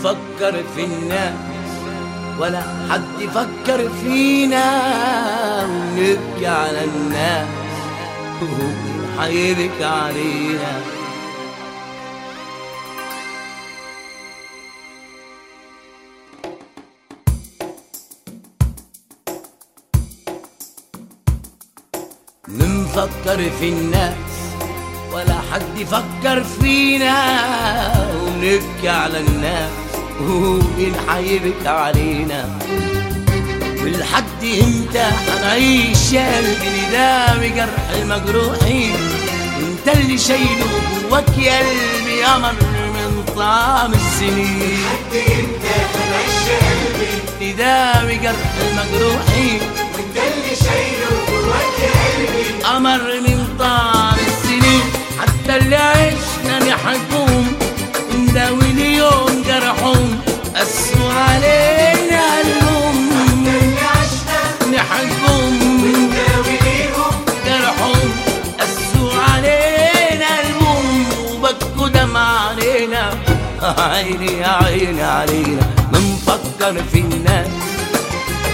منفكر في الناس ولا حد يفكر فينا. ونبكي على الناس وحيبكي علينا. منفكر في الناس ولا حد يفكر فينا. ونبكي على الناس ومين حيبكي علينا. ولحد إمتى حنعيش يا قلبي نداوي جرح المجروحين. انت اللي شايله جواك يا قلبي قمر من طعم السنين. لحد إمتى هنعيش يا قلبي نداوي جرح المجروحين. وانت اللي شايله علينا عيني يا عيني علينا. منفكر في الناس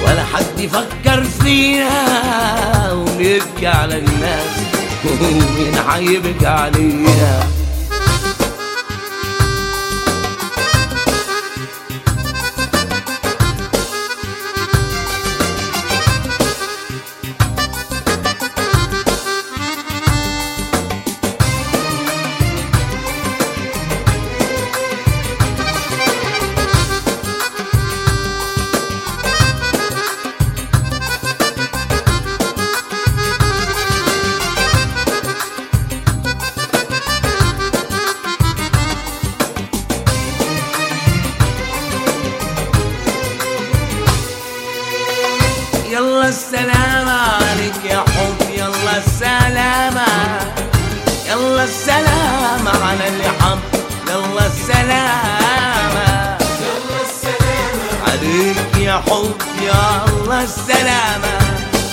ولا حد يفكر فينا. ونبكي على الناس ومين حيبكي علينا. السلامة. يلا السلام على اللي حب يلا السلامة. يلا السلامة عليك يا حب يلا السلامة.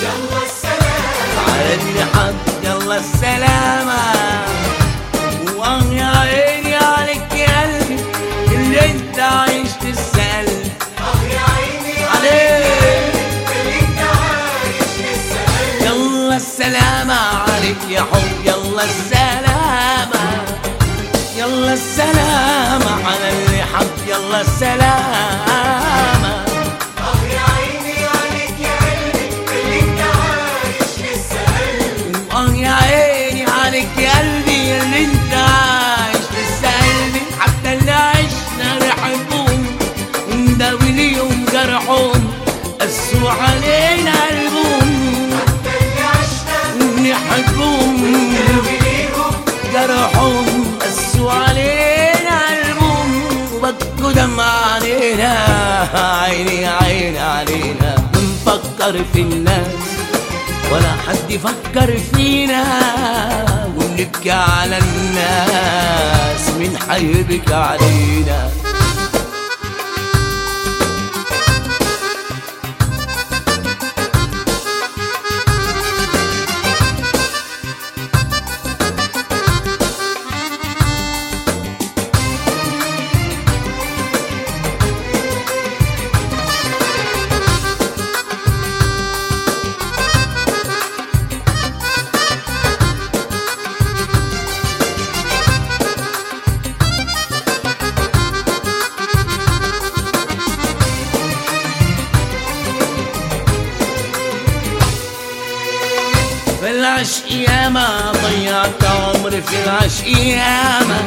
يلا السلامة على اللي حب يلا السلامة. يا حب يلا السلامة يلا السلامة على اللي حب يلا السلامة يا عيني عليك يا قلبي اللي انت عايش. لسه قلبي حتى اللي عشنا نحبهم ونداوي ليهم جرحهم قسوا علينا وبكوا دمع علينا عيني عيني علينا. بنفكر في الناس ولا حد يفكر فينا. ونبكي على الناس مين حيبكي علينا. العشق ياما ضيعت عمري في العشق ياما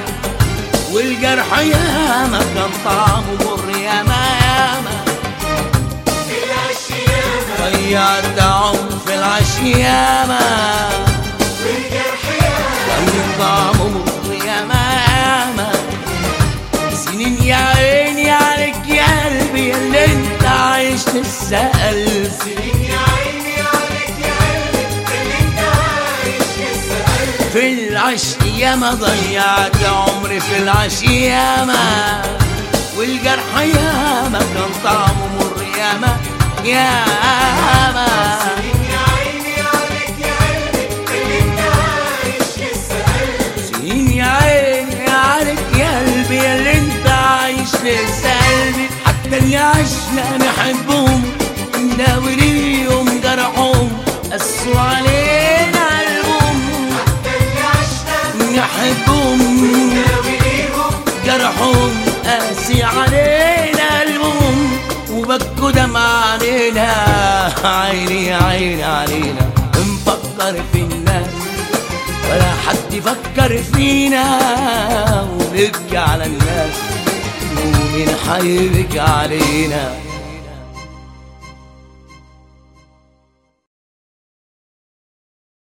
والجرح ياما كان طعمه مر ياما. ياما العشيامة ضيعت عمري ياما ضيعت عمري في العشي ياما والجرح ياما كان طعمه مر ياما ياما سنين يا عيني عليك يا قلبي يا اللي انت عايش لسه قلبي حتى اللي عشنا نحبهم عيني عيني علينا بنفكر في الناس ولا حد يفكر فينا. ونبكي على الناس. ومين حيبكي علينا.